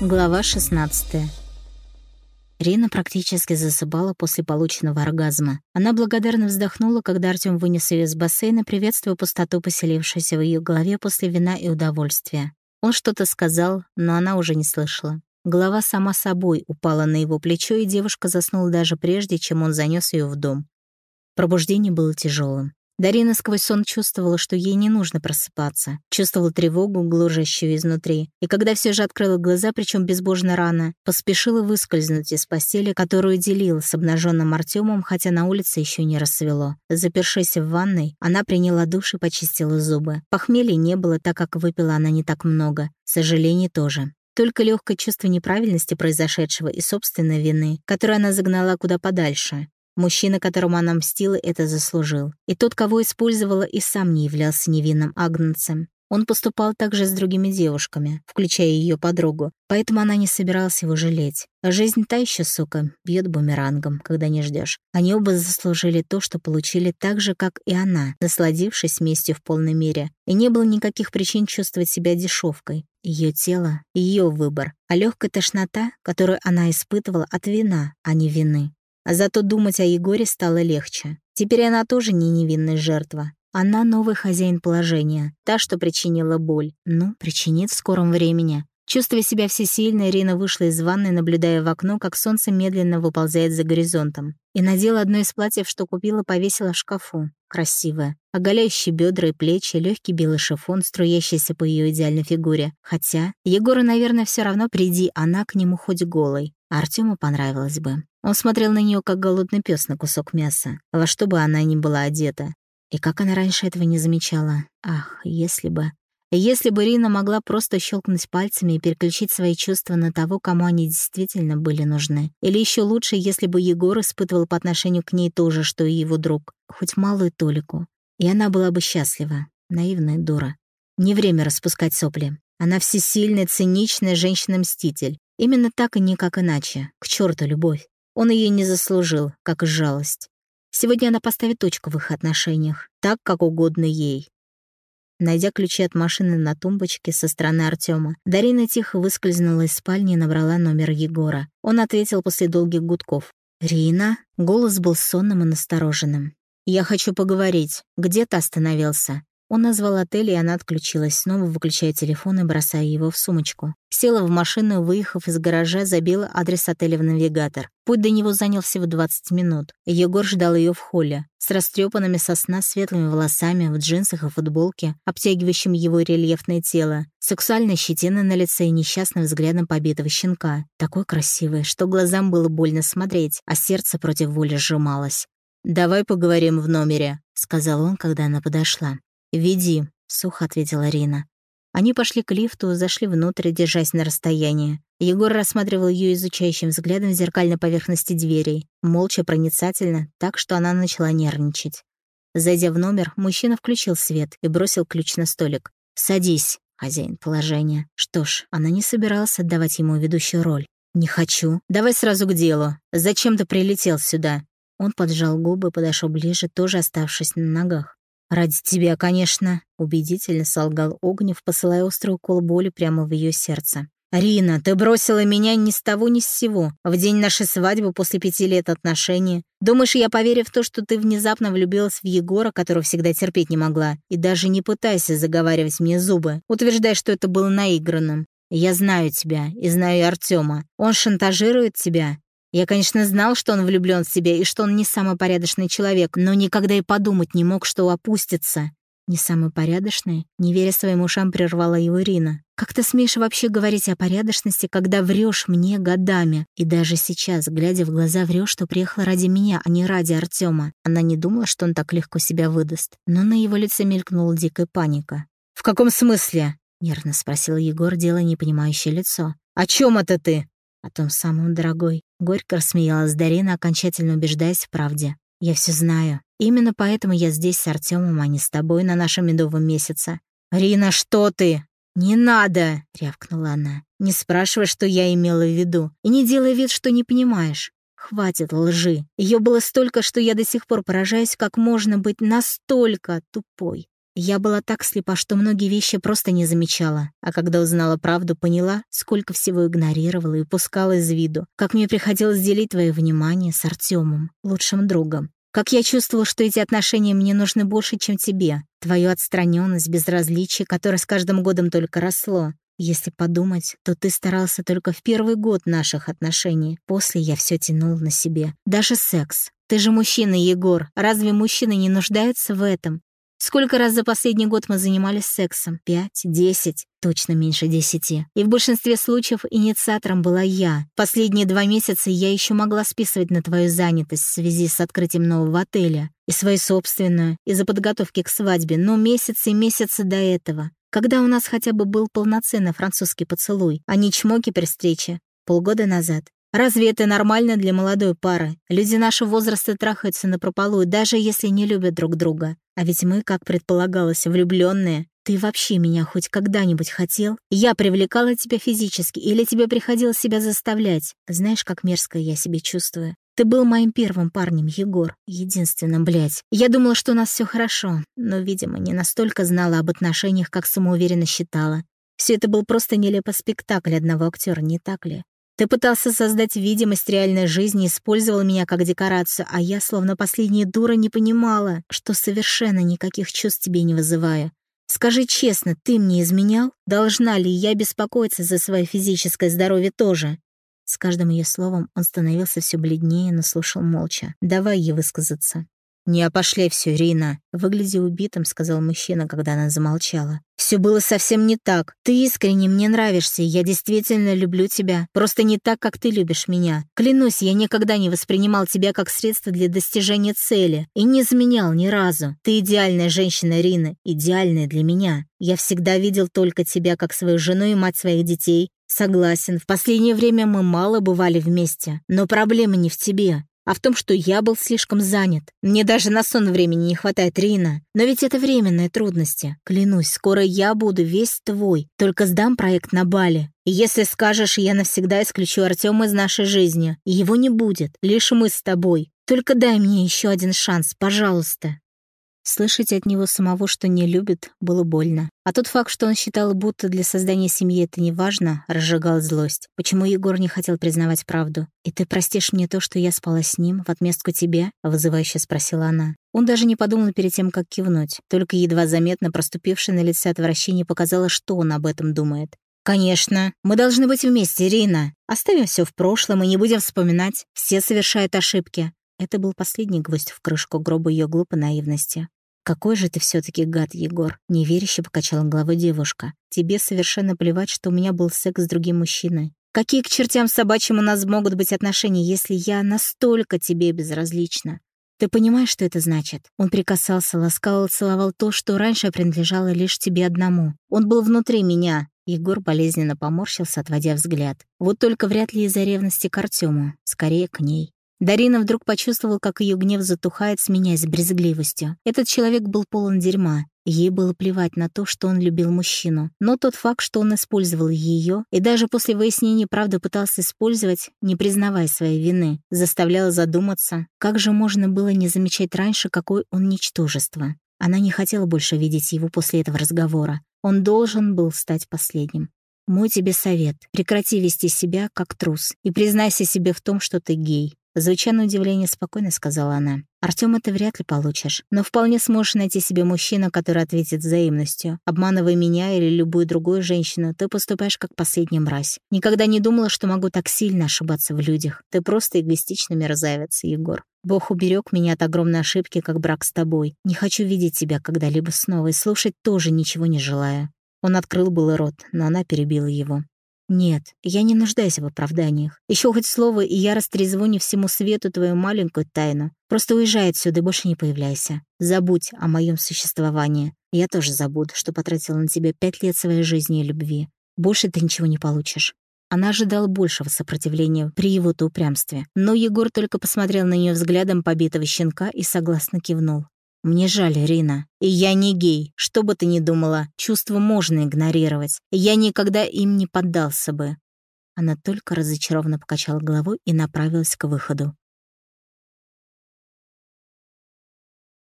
Глава 16. Рина практически засыпала после полученного оргазма. Она благодарно вздохнула, когда Артём вынес её из бассейна, приветствуя пустоту, поселившуюся в её голове после вина и удовольствия. Он что-то сказал, но она уже не слышала. Голова сама собой упала на его плечо, и девушка заснула даже прежде, чем он занёс её в дом. Пробуждение было тяжелым. Дарина сквозь сон чувствовала, что ей не нужно просыпаться. Чувствовала тревогу, гложащую изнутри. И когда все же открыла глаза, причем безбожно рано, поспешила выскользнуть из постели, которую делила с обнаженным Артемом, хотя на улице еще не рассвело. Запершись в ванной, она приняла душ и почистила зубы. Похмелья не было, так как выпила она не так много. Сожалений тоже. Только легкое чувство неправильности произошедшего и собственной вины, которую она загнала куда подальше. Мужчина, которому она мстила, это заслужил. И тот, кого использовала, и сам не являлся невинным агнцем. Он поступал также с другими девушками, включая ее подругу, поэтому она не собиралась его жалеть. А жизнь та еще, сука, бьет бумерангом, когда не ждешь. Они оба заслужили то, что получили так же, как и она, насладившись местью в полной мере. И не было никаких причин чувствовать себя дешевкой. Ее тело — ее выбор, а легкая тошнота, которую она испытывала от вина, а не вины. А зато думать о Егоре стало легче. Теперь она тоже не невинная жертва. Она новый хозяин положения, та, что причинила боль. Ну, причинит в скором времени. Чувствуя себя всесильной, Ирина вышла из ванной, наблюдая в окно, как солнце медленно выползает за горизонтом. И надела одно из платьев, что купила, повесила в шкафу. Красивое. Оголяющие бедра и плечи, легкий белый шифон, струящийся по ее идеальной фигуре. Хотя, Егору, наверное, все равно приди она к нему хоть голой. Артему понравилось бы. Он смотрел на нее как голодный пес на кусок мяса, во что бы она ни была одета. И как она раньше этого не замечала? Ах, если бы... Если бы Рина могла просто щелкнуть пальцами и переключить свои чувства на того, кому они действительно были нужны. Или еще лучше, если бы Егор испытывал по отношению к ней то же, что и его друг, хоть малую толику. И она была бы счастлива. Наивная дура. Не время распускать сопли. Она всесильная, циничная женщина-мститель. Именно так и никак иначе. К черту любовь. Он ее не заслужил, как и жалость. Сегодня она поставит точку в их отношениях, так, как угодно ей. Найдя ключи от машины на тумбочке со стороны Артема, Дарина тихо выскользнула из спальни и набрала номер Егора. Он ответил после долгих гудков. «Рина?» Голос был сонным и настороженным. «Я хочу поговорить. Где ты остановился?» Он назвал отель, и она отключилась, снова выключая телефон и бросая его в сумочку. Села в машину выехав из гаража, забила адрес отеля в навигатор. Путь до него занял всего 20 минут. Егор ждал ее в холле, с растрепанными сосна светлыми волосами, в джинсах и футболке, обтягивающим его рельефное тело, сексуальной щетиной на лице и несчастным взглядом побитого щенка. Такой красивый, что глазам было больно смотреть, а сердце против воли сжималось. «Давай поговорим в номере», — сказал он, когда она подошла. «Веди», — сухо ответила Рина. Они пошли к лифту, зашли внутрь, держась на расстоянии. Егор рассматривал ее изучающим взглядом в зеркальной поверхности дверей, молча, проницательно, так что она начала нервничать. Зайдя в номер, мужчина включил свет и бросил ключ на столик. «Садись», — хозяин положения. Что ж, она не собиралась отдавать ему ведущую роль. «Не хочу. Давай сразу к делу. Зачем ты прилетел сюда?» Он поджал губы, подошел ближе, тоже оставшись на ногах. «Ради тебя, конечно», — убедительно солгал Огнев, посылая острый укол боли прямо в ее сердце. «Рина, ты бросила меня ни с того ни с сего, в день нашей свадьбы после пяти лет отношений. Думаешь, я поверю в то, что ты внезапно влюбилась в Егора, которого всегда терпеть не могла, и даже не пытайся заговаривать мне зубы, утверждая, что это было наигранным. Я знаю тебя и знаю Артема. Он шантажирует тебя, я, конечно, знал, что он влюблен в себя и что он не самый порядочный человек, но никогда и подумать не мог, что опустится. «Не самый порядочный?» — не веря своим ушам, прервала его Ирина. «Как ты смеешь вообще говорить о порядочности, когда врешь мне годами? И даже сейчас, глядя в глаза, врешь, что приехала ради меня, а не ради Артема. Она не думала, что он так легко себя выдаст. Но на его лице мелькнула дикая паника. «В каком смысле?» — нервно спросил Егор, делая непонимающее лицо. «О чем это ты?» «О том самом, дорогой». Горько рассмеялась Дарина, окончательно убеждаясь в правде. «Я все знаю. Именно поэтому я здесь с Артемом, а не с тобой на нашем медовом месяце». «Рина, что ты?» «Не надо!» — рявкнула она. «Не спрашивай, что я имела в виду. И не делай вид, что не понимаешь. Хватит лжи. Ее было столько, что я до сих пор поражаюсь, как можно быть настолько тупой. Я была так слепа, что многие вещи просто не замечала. А когда узнала правду, поняла, сколько всего игнорировала и упускала из виду. Как мне приходилось делить твое внимание с Артемом, лучшим другом. Как я чувствовала, что эти отношения мне нужны больше, чем тебе. Твою отстраненность, безразличие, которое с каждым годом только росло. Если подумать, то ты старался только в первый год наших отношений. После я все тянул на себе. Даже секс. Ты же мужчина, Егор. Разве мужчины не нуждаются в этом? Сколько раз за последний год мы занимались сексом? Пять? Десять? Точно меньше десяти. И в большинстве случаев инициатором была я. Последние два месяца я еще могла списывать на твою занятость в связи с открытием нового отеля. И свою собственную, из-за подготовки к свадьбе, но месяцы и месяцы до этого. Когда у нас хотя бы был полноценный французский поцелуй, а не чмоки при встрече. Полгода назад. Разве это нормально для молодой пары? Люди нашего возраста трахаются на прополую, даже если не любят друг друга. А ведь мы, как предполагалось, влюбленные. Ты вообще меня хоть когда-нибудь хотел? Я привлекала тебя физически или тебе приходилось себя заставлять? Знаешь, как мерзко я себя чувствую? Ты был моим первым парнем, Егор. Единственным, блядь. Я думала, что у нас все хорошо, но, видимо, не настолько знала об отношениях, как самоуверенно считала. Все это был просто нелепый спектакль одного актера, не так ли? Ты пытался создать видимость реальной жизни, использовал меня как декорацию, а я, словно последняя дура, не понимала, что совершенно никаких чувств тебе не вызываю. Скажи честно, ты мне изменял? Должна ли я беспокоиться за свое физическое здоровье тоже? С каждым ее словом он становился все бледнее, но слушал молча. «Давай ей высказаться». «Не опошляй все, Рина!» «Выгляди убитым», — сказал мужчина, когда она замолчала. «Все было совсем не так. Ты искренне мне нравишься, я действительно люблю тебя. Просто не так, как ты любишь меня. Клянусь, я никогда не воспринимал тебя как средство для достижения цели и не изменял ни разу. Ты идеальная женщина, Рина, идеальная для меня. Я всегда видел только тебя как свою жену и мать своих детей. Согласен, в последнее время мы мало бывали вместе, но проблема не в тебе а в том, что я был слишком занят. Мне даже на сон времени не хватает, Рина. Но ведь это временные трудности. Клянусь, скоро я буду весь твой, только сдам проект на Бали. И если скажешь, я навсегда исключу Артема из нашей жизни, его не будет, лишь мы с тобой. Только дай мне еще один шанс, пожалуйста. Слышать от него самого, что не любит, было больно. А тот факт, что он считал, будто для создания семьи это не важно, разжигал злость. Почему Егор не хотел признавать правду? «И ты простишь мне то, что я спала с ним, в отместку тебе?» — вызывающе спросила она. Он даже не подумал перед тем, как кивнуть. Только едва заметно проступившее на лице отвращение показало, что он об этом думает. «Конечно. Мы должны быть вместе, Рина. Оставим все в прошлом и не будем вспоминать. Все совершают ошибки». Это был последний гвоздь в крышку гроба ее глупой наивности. «Какой же ты все таки гад, Егор!» — неверяще покачала головой девушка. «Тебе совершенно плевать, что у меня был секс с другим мужчиной. Какие к чертям собачьим у нас могут быть отношения, если я настолько тебе безразлична? Ты понимаешь, что это значит? Он прикасался, ласкал, целовал то, что раньше принадлежало лишь тебе одному. Он был внутри меня». Егор болезненно поморщился, отводя взгляд. Вот только вряд ли из-за ревности к Артему, скорее к ней. Дарина вдруг почувствовала, как ее гнев затухает, сменяясь брезгливостью. Этот человек был полон дерьма. Ей было плевать на то, что он любил мужчину. Но тот факт, что он использовал ее, и даже после выяснения правды пытался использовать, не признавая своей вины, заставлял задуматься, как же можно было не замечать раньше, какой он ничтожество. Она не хотела больше видеть его после этого разговора. Он должен был стать последним. Мой тебе совет. Прекрати вести себя как трус и признайся себе в том, что ты гей. Звуча на удивление спокойно сказала она. «Артём, это вряд ли получишь, но вполне сможешь найти себе мужчину, который ответит взаимностью. Обманывая меня или любую другую женщину, ты поступаешь как последняя мразь. Никогда не думала, что могу так сильно ошибаться в людях. Ты просто эгоистичный мерзавец, Егор. Бог уберег меня от огромной ошибки, как брак с тобой. Не хочу видеть тебя когда-либо снова и слушать тоже ничего не желаю». Он открыл было рот, но она перебила его. «Нет, я не нуждаюсь в оправданиях. Еще хоть слово, и я растрезвоню всему свету твою маленькую тайну. Просто уезжай отсюда и больше не появляйся. Забудь о моем существовании. Я тоже забуду, что потратила на тебя пять лет своей жизни и любви. Больше ты ничего не получишь». Она ожидала большего сопротивления при его-то упрямстве. Но Егор только посмотрел на нее взглядом побитого щенка и согласно кивнул. «Мне жаль, Рина. И я не гей. Что бы ты ни думала, чувства можно игнорировать. Я никогда им не поддался бы». Она только разочарованно покачала головой и направилась к выходу.